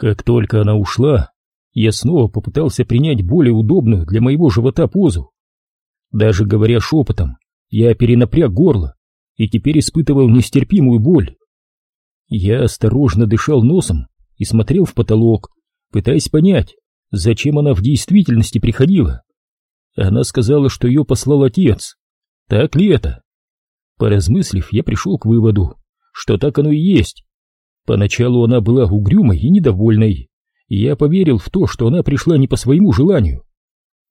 Как только она ушла, я снова попытался принять более удобную для моего живота позу. Даже говоря шепотом, я перенапряг горло и теперь испытывал нестерпимую боль. Я осторожно дышал носом и смотрел в потолок, пытаясь понять, зачем она в действительности приходила. Она сказала, что ее послал отец. Так ли это? Поразмыслив, я пришел к выводу, что так оно и есть. Поначалу она была угрюмой и недовольной, и я поверил в то, что она пришла не по своему желанию.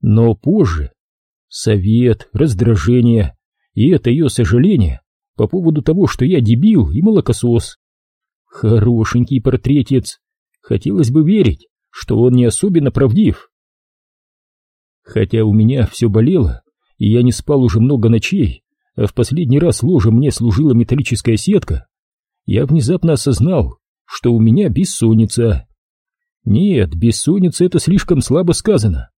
Но позже совет, раздражение и это ее сожаление по поводу того, что я дебил и молокосос. Хорошенький портретец. Хотелось бы верить, что он не особенно правдив. Хотя у меня все болело, и я не спал уже много ночей, а в последний раз ложем мне служила металлическая сетка, я внезапно осознал, что у меня бессонница. Нет, бессонница — это слишком слабо сказано.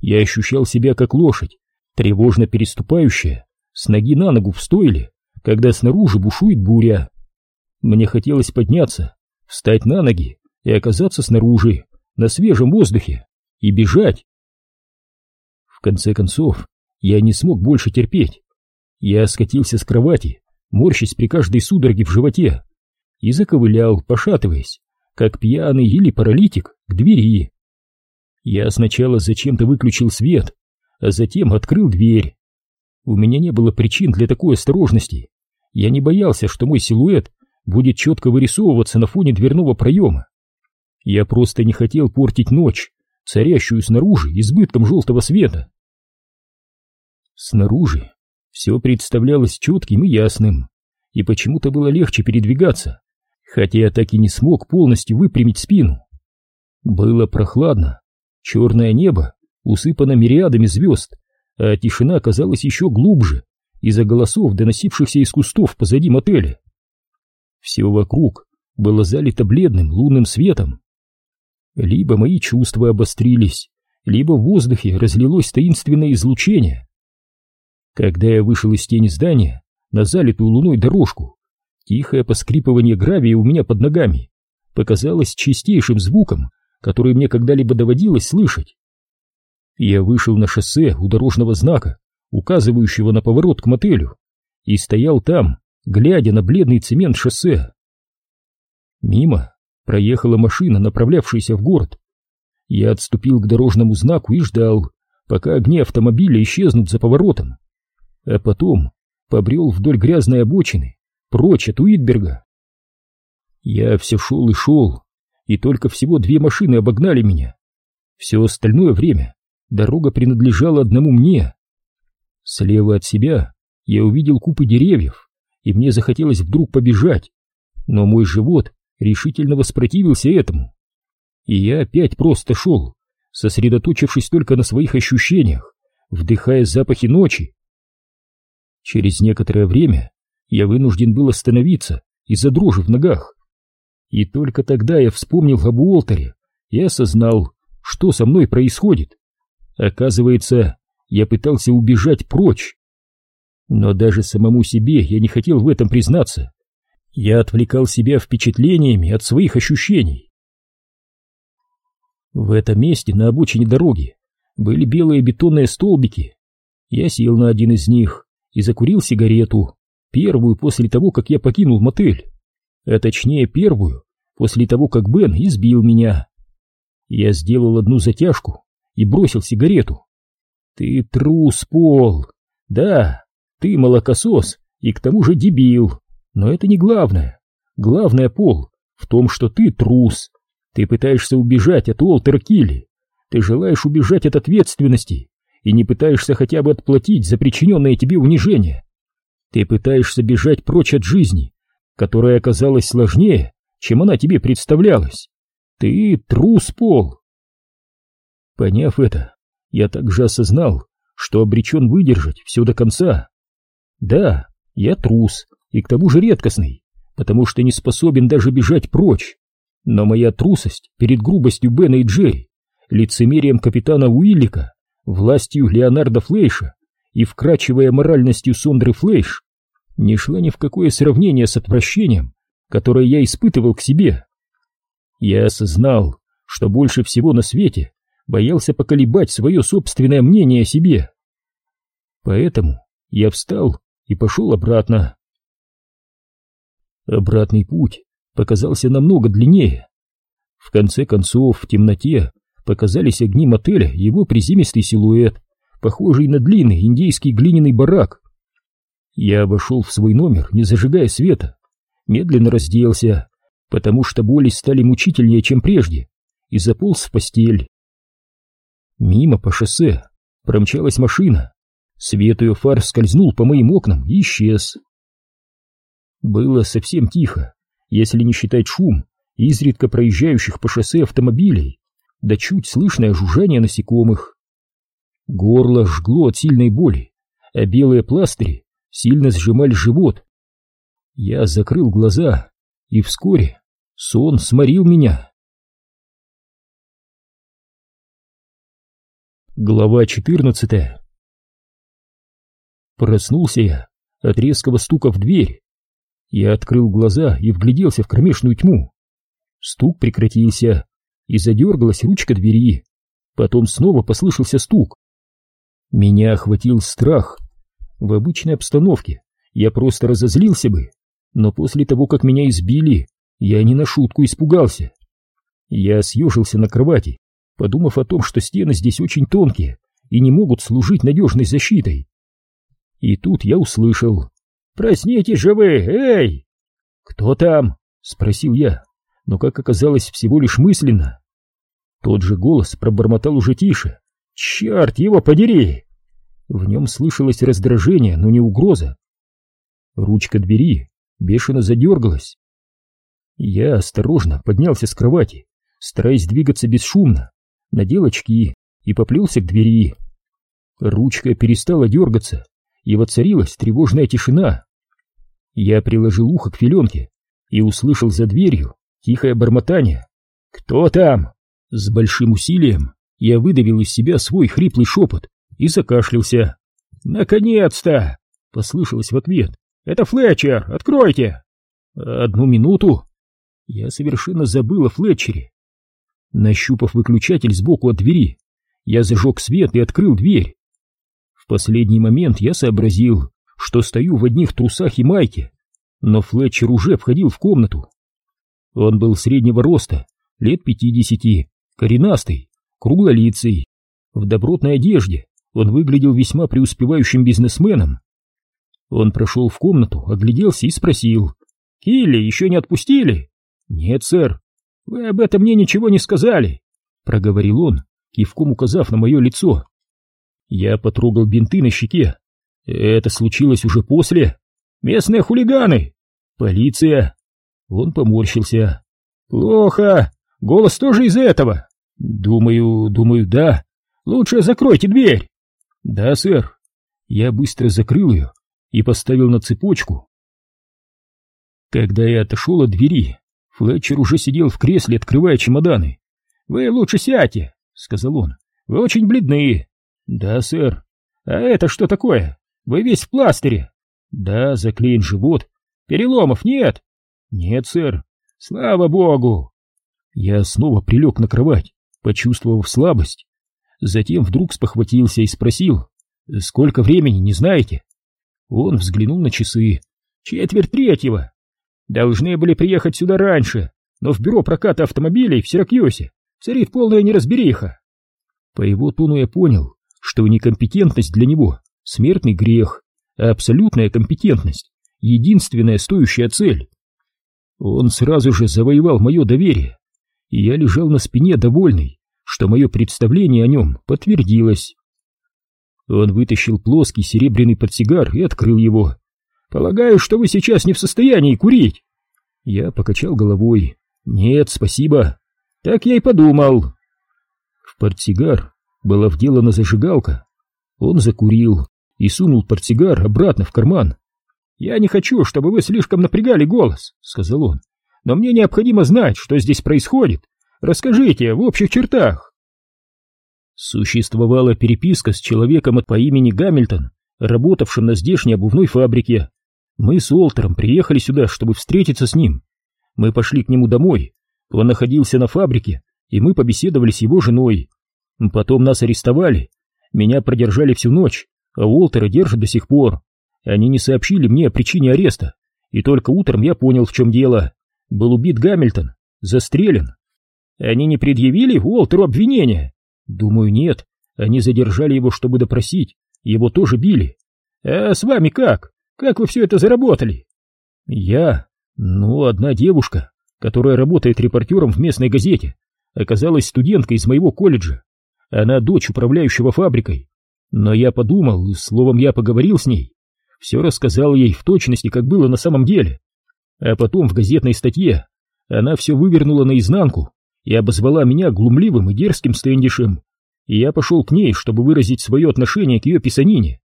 Я ощущал себя как лошадь, тревожно переступающая, с ноги на ногу в стойле, когда снаружи бушует буря. Мне хотелось подняться, встать на ноги и оказаться снаружи, на свежем воздухе, и бежать. В конце концов, я не смог больше терпеть. Я скатился с кровати, морщась при каждой судороге в животе, и заковылял, пошатываясь, как пьяный или паралитик, к двери. Я сначала зачем-то выключил свет, а затем открыл дверь. У меня не было причин для такой осторожности. Я не боялся, что мой силуэт будет четко вырисовываться на фоне дверного проема. Я просто не хотел портить ночь, царящую снаружи избытком желтого света. Снаружи все представлялось четким и ясным, и почему-то было легче передвигаться, хотя я так и не смог полностью выпрямить спину. Было прохладно, черное небо усыпано мириадами звезд, а тишина казалась еще глубже из-за голосов, доносившихся из кустов позади мотеля. Все вокруг было залито бледным лунным светом. Либо мои чувства обострились, либо в воздухе разлилось таинственное излучение. Когда я вышел из тени здания на залитую луной дорожку, Тихое поскрипывание гравия у меня под ногами показалось чистейшим звуком, который мне когда-либо доводилось слышать. Я вышел на шоссе у дорожного знака, указывающего на поворот к мотелю, и стоял там, глядя на бледный цемент шоссе. Мимо проехала машина, направлявшаяся в город. Я отступил к дорожному знаку и ждал, пока огни автомобиля исчезнут за поворотом, а потом побрел вдоль грязной обочины, прочь от Уитберга. Я все шел и шел, и только всего две машины обогнали меня. Все остальное время дорога принадлежала одному мне. Слева от себя я увидел купы деревьев, и мне захотелось вдруг побежать, но мой живот решительно воспротивился этому. И я опять просто шел, сосредоточившись только на своих ощущениях, вдыхая запахи ночи. Через некоторое время я вынужден был остановиться из-за дрожи в ногах. И только тогда я вспомнил об Уолтере и осознал, что со мной происходит. Оказывается, я пытался убежать прочь. Но даже самому себе я не хотел в этом признаться. Я отвлекал себя впечатлениями от своих ощущений. В этом месте на обочине дороги были белые бетонные столбики. Я сел на один из них и закурил сигарету. Первую после того, как я покинул мотель. А точнее первую, после того, как Бен избил меня. Я сделал одну затяжку и бросил сигарету. Ты трус, Пол. Да, ты молокосос и к тому же дебил. Но это не главное. Главное, Пол, в том, что ты трус. Ты пытаешься убежать от Уолтера Килли. Ты желаешь убежать от ответственности и не пытаешься хотя бы отплатить за причиненное тебе унижение. Ты пытаешься бежать прочь от жизни, которая оказалась сложнее, чем она тебе представлялась. Ты трус, Пол. Поняв это, я также осознал, что обречен выдержать все до конца. Да, я трус, и к тому же редкостный, потому что не способен даже бежать прочь. Но моя трусость перед грубостью Бена и Джерри, лицемерием капитана Уиллика, властью Леонарда Флейша и вкрачивая моральностью Сондры Флейш, не шла ни в какое сравнение с отвращением, которое я испытывал к себе. Я осознал, что больше всего на свете боялся поколебать свое собственное мнение о себе. Поэтому я встал и пошел обратно. Обратный путь показался намного длиннее. В конце концов, в темноте показались огни мотеля его приземистый силуэт, похожий на длинный индийский глиняный барак. Я обошел в свой номер, не зажигая света, медленно разделся, потому что боли стали мучительнее, чем прежде, и заполз в постель. Мимо по шоссе промчалась машина, свет ее фар скользнул по моим окнам и исчез. Было совсем тихо, если не считать шум изредка проезжающих по шоссе автомобилей, да чуть слышное жужжание насекомых. Горло жгло от сильной боли, а белые пластыри сильно сжимали живот. Я закрыл глаза, и вскоре сон сморил меня. Глава четырнадцатая Проснулся я от резкого стука в дверь. Я открыл глаза и вгляделся в кромешную тьму. Стук прекратился, и задергалась ручка двери. Потом снова послышался стук. Меня охватил страх. В обычной обстановке я просто разозлился бы, но после того, как меня избили, я не на шутку испугался. Я съежился на кровати, подумав о том, что стены здесь очень тонкие и не могут служить надежной защитой. И тут я услышал «Проснитесь же вы, эй!» «Кто там?» — спросил я но, как оказалось, всего лишь мысленно. Тот же голос пробормотал уже тише. «Черт его подери!» В нем слышалось раздражение, но не угроза. Ручка двери бешено задергалась. Я осторожно поднялся с кровати, стараясь двигаться бесшумно, надел очки и поплелся к двери. Ручка перестала дергаться, и воцарилась тревожная тишина. Я приложил ухо к филенке и услышал за дверью тихое бормотание. «Кто там?» С большим усилием я выдавил из себя свой хриплый шепот и закашлялся. «Наконец-то!» — послышалось в ответ. «Это Флетчер! Откройте!» «Одну минуту!» Я совершенно забыл о Флетчере. Нащупав выключатель сбоку от двери, я зажег свет и открыл дверь. В последний момент я сообразил, что стою в одних трусах и майке, но Флетчер уже входил в комнату. Он был среднего роста, лет пятидесяти, коренастый, круглолицый. В добротной одежде он выглядел весьма преуспевающим бизнесменом. Он прошел в комнату, огляделся и спросил. «Килли еще не отпустили?» «Нет, сэр. Вы об этом мне ничего не сказали», — проговорил он, кивком указав на мое лицо. Я потрогал бинты на щеке. Это случилось уже после. «Местные хулиганы!» «Полиция!» Он поморщился. «Плохо. Голос тоже из этого?» «Думаю, думаю, да. Лучше закройте дверь». «Да, сэр». Я быстро закрыл ее и поставил на цепочку. Когда я отошел от двери, Флетчер уже сидел в кресле, открывая чемоданы. «Вы лучше сядьте», — сказал он. «Вы очень бледны». «Да, сэр». «А это что такое? Вы весь в пластыре». «Да, заклеен живот». «Переломов нет?» «Нет, сэр. Слава богу!» Я снова прилег на кровать, почувствовав слабость. Затем вдруг спохватился и спросил, «Сколько времени, не знаете?» Он взглянул на часы. «Четверть третьего. Должны были приехать сюда раньше, но в бюро проката автомобилей в Сиракьюсе царит полная неразбериха». По его тону я понял, что некомпетентность для него — смертный грех, а абсолютная компетентность — единственная стоящая цель. Он сразу же завоевал мое доверие, и я лежал на спине довольный, что мое представление о нем подтвердилось. Он вытащил плоский серебряный портсигар и открыл его. «Полагаю, что вы сейчас не в состоянии курить?» Я покачал головой. «Нет, спасибо». «Так я и подумал». В портсигар была вделана зажигалка. Он закурил и сунул портсигар обратно в карман. «Я не хочу, чтобы вы слишком напрягали голос», — сказал он. «Но мне необходимо знать, что здесь происходит. Расскажите в общих чертах». Существовала переписка с человеком по имени Гамильтон, работавшим на здешней обувной фабрике. Мы с Уолтером приехали сюда, чтобы встретиться с ним. Мы пошли к нему домой, Он находился на фабрике, и мы побеседовали с его женой. Потом нас арестовали. Меня продержали всю ночь, а Уолтера держат до сих пор. Они не сообщили мне о причине ареста, и только утром я понял, в чем дело. Был убит Гамильтон, застрелен. Они не предъявили Уолтеру обвинения? Думаю, нет. Они задержали его, чтобы допросить. Его тоже били. А с вами как? Как вы все это заработали? Я? Ну, одна девушка, которая работает репортером в местной газете, оказалась студенткой из моего колледжа. Она дочь управляющего фабрикой. Но я подумал, словом, я поговорил с ней. Все рассказал ей в точности, как было на самом деле. А потом в газетной статье она все вывернула наизнанку и обозвала меня глумливым и дерзким стендишем. И я пошел к ней, чтобы выразить свое отношение к ее писанине.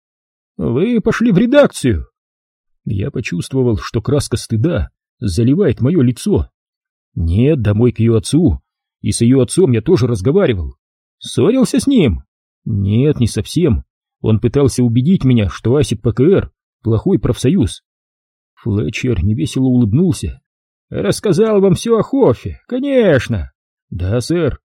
«Вы пошли в редакцию!» Я почувствовал, что краска стыда заливает мое лицо. Нет, домой к ее отцу. И с ее отцом я тоже разговаривал. Ссорился с ним? Нет, не совсем. Он пытался убедить меня, что Асик ПКР — плохой профсоюз. Флетчер невесело улыбнулся. «Рассказал вам все о Хоффе, конечно!» «Да, сэр.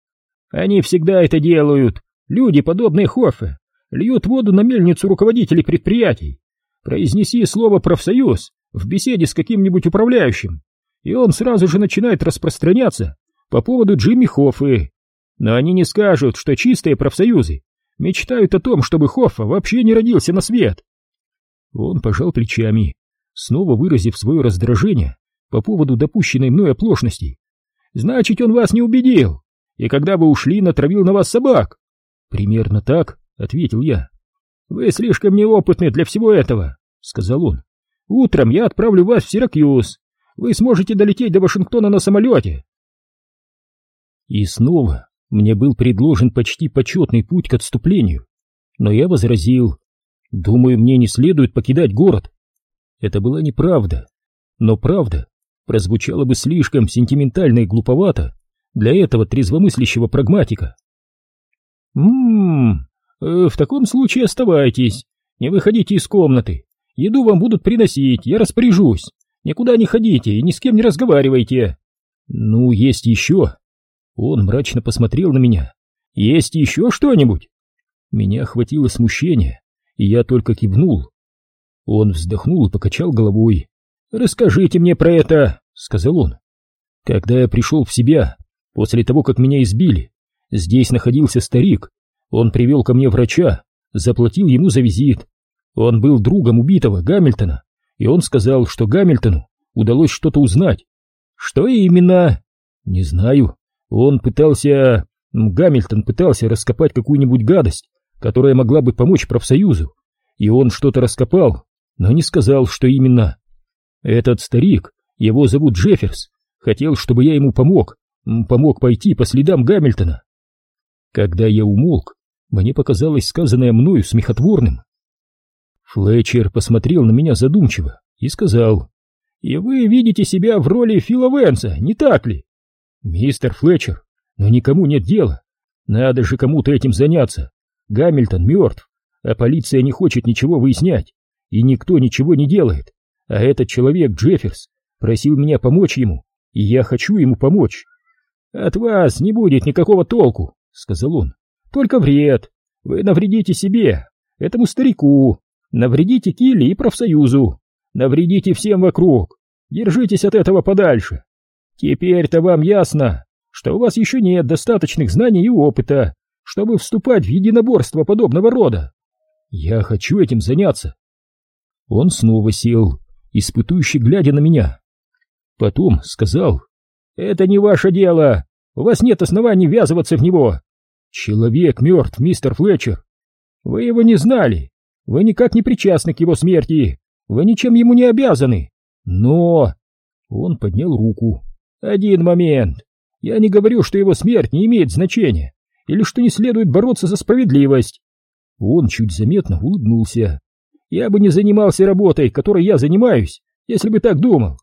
Они всегда это делают. Люди, подобные Хоффе, льют воду на мельницу руководителей предприятий. Произнеси слово «профсоюз» в беседе с каким-нибудь управляющим, и он сразу же начинает распространяться по поводу Джимми Хоффы. Но они не скажут, что чистые профсоюзы мечтают о том, чтобы Хоффа вообще не родился на свет. Он пожал плечами, снова выразив свое раздражение по поводу допущенной мной оплошности. Значит, он вас не убедил, и когда вы ушли, натравил на вас собак. Примерно так, ответил я. Вы слишком неопытны для всего этого, сказал он. Утром я отправлю вас в Сиракьюз. Вы сможете долететь до Вашингтона на самолете. И снова мне был предложен почти почетный путь к отступлению, но я возразил. Думаю, мне не следует покидать город. Это была неправда, но правда прозвучала бы слишком сентиментально и глуповато для этого трезвомыслящего прагматика. «М-м-м, в таком случае оставайтесь, не выходите из комнаты, еду вам будут приносить, я распоряжусь, никуда не ходите и ни с кем не разговаривайте». «Ну, есть еще». Он мрачно посмотрел на меня. «Есть еще что-нибудь?» Меня охватило смущение, и я только кивнул. Он вздохнул и покачал головой. «Расскажите мне про это!» — сказал он. «Когда я пришел в себя, после того, как меня избили, здесь находился старик. Он привел ко мне врача, заплатил ему за визит. Он был другом убитого Гамильтона, и он сказал, что Гамильтону удалось что-то узнать. Что именно? Не знаю. Он пытался... Гамильтон пытался раскопать какую-нибудь гадость, которая могла бы помочь профсоюзу. И он что-то раскопал, но не сказал, что именно. Этот старик его зовут Джефферс. Хотел, чтобы я ему помог. Помог пойти по следам Гамильтона. Когда я умолк, мне показалось сказанное мною смехотворным. Флетчер посмотрел на меня задумчиво и сказал, «И вы видите себя в роли Фила Венса, не так ли?» «Мистер Флетчер, но никому нет дела. Надо же кому-то этим заняться. Гамильтон мертв, а полиция не хочет ничего выяснять, и никто ничего не делает. А этот человек, Джефферс, Просил меня помочь ему, и я хочу ему помочь. От вас не будет никакого толку, сказал он. Только вред. Вы навредите себе, этому старику, навредите Килли и профсоюзу, навредите всем вокруг. Держитесь от этого подальше. Теперь-то вам ясно, что у вас еще нет достаточных знаний и опыта, чтобы вступать в единоборство подобного рода. Я хочу этим заняться. Он снова сел, испытующий глядя на меня. Потом сказал, «Это не ваше дело, у вас нет оснований ввязываться в него. Человек мертв, мистер Флетчер. Вы его не знали, вы никак не причастны к его смерти, вы ничем ему не обязаны. Но...» Он поднял руку. «Один момент. Я не говорю, что его смерть не имеет значения, или что не следует бороться за справедливость». Он чуть заметно улыбнулся. «Я бы не занимался работой, которой я занимаюсь, если бы так думал.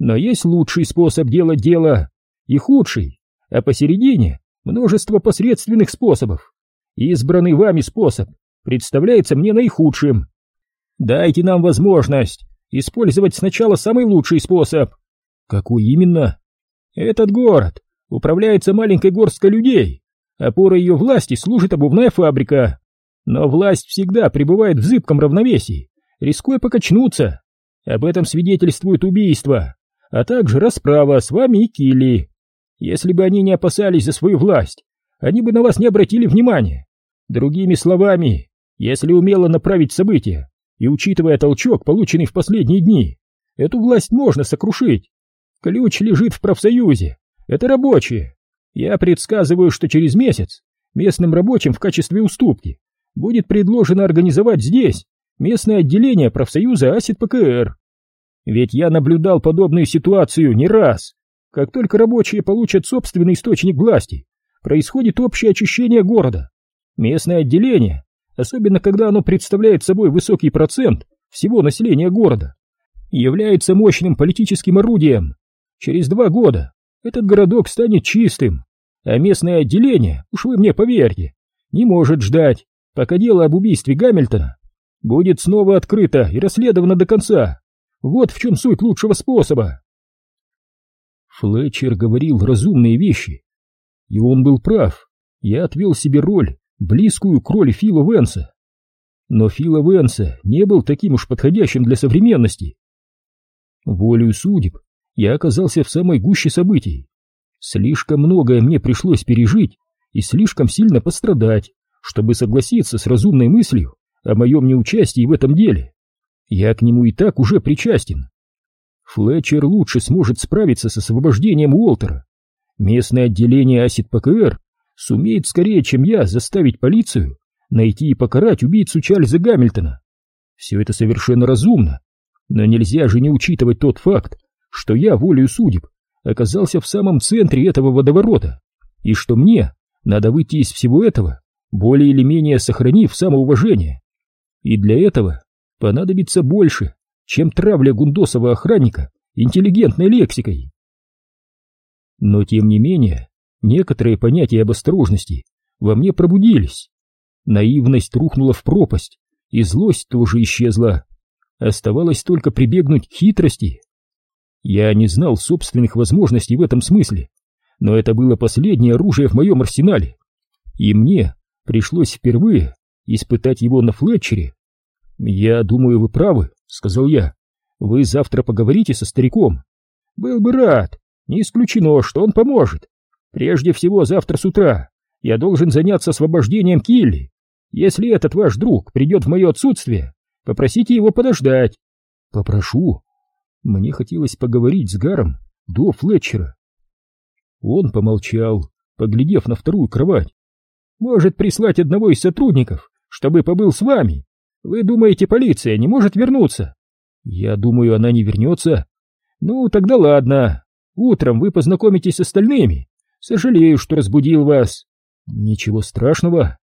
Но есть лучший способ делать дело и худший, а посередине множество посредственных способов. Избранный вами способ представляется мне наихудшим. Дайте нам возможность использовать сначала самый лучший способ. Какой именно? Этот город управляется маленькой горсткой людей. Опорой ее власти служит обувная фабрика. Но власть всегда пребывает в зыбком равновесии, рискуя покачнуться. Об этом свидетельствует убийство, а также расправа с вами и Килли. Если бы они не опасались за свою власть, они бы на вас не обратили внимания. Другими словами, если умело направить события и учитывая толчок, полученный в последние дни, эту власть можно сокрушить. Ключ лежит в профсоюзе. Это рабочие. Я предсказываю, что через месяц местным рабочим в качестве уступки будет предложено организовать здесь местное отделение профсоюза АСИД ПКР. Ведь я наблюдал подобную ситуацию не раз. Как только рабочие получат собственный источник власти, происходит общее очищение города. Местное отделение, особенно когда оно представляет собой высокий процент всего населения города, является мощным политическим орудием. Через два года этот городок станет чистым, а местное отделение, уж вы мне поверьте, не может ждать, пока дело об убийстве Гамильтона будет снова открыто и расследовано до конца. Вот в чем суть лучшего способа. Флетчер говорил разумные вещи, и он был прав. Я отвел себе роль, близкую к роли Фила Венса. Но Фила Венса не был таким уж подходящим для современности. Волею судеб я оказался в самой гуще событий. Слишком многое мне пришлось пережить и слишком сильно пострадать, чтобы согласиться с разумной мыслью о моем неучастии в этом деле. Я к нему и так уже причастен. Флетчер лучше сможет справиться с освобождением Уолтера. Местное отделение Асид ПКР сумеет скорее, чем я, заставить полицию найти и покарать убийцу Чарльза Гамильтона. Все это совершенно разумно, но нельзя же не учитывать тот факт, что я волею судеб оказался в самом центре этого водоворота, и что мне надо выйти из всего этого, более или менее сохранив самоуважение. И для этого понадобится больше, чем травля гундосова охранника интеллигентной лексикой. Но тем не менее, некоторые понятия об осторожности во мне пробудились. Наивность рухнула в пропасть, и злость тоже исчезла. Оставалось только прибегнуть к хитрости. Я не знал собственных возможностей в этом смысле, но это было последнее оружие в моем арсенале, и мне пришлось впервые испытать его на Флетчере. «Я думаю, вы правы», — сказал я. «Вы завтра поговорите со стариком?» «Был бы рад. Не исключено, что он поможет. Прежде всего, завтра с утра я должен заняться освобождением Килли. Если этот ваш друг придет в мое отсутствие, попросите его подождать». «Попрошу», мне хотелось поговорить с Гаром до Флетчера. Он помолчал, поглядев на вторую кровать. «Может прислать одного из сотрудников, чтобы побыл с вами? Вы думаете, полиция не может вернуться?» «Я думаю, она не вернется». «Ну, тогда ладно. Утром вы познакомитесь с остальными. Сожалею, что разбудил вас». «Ничего страшного».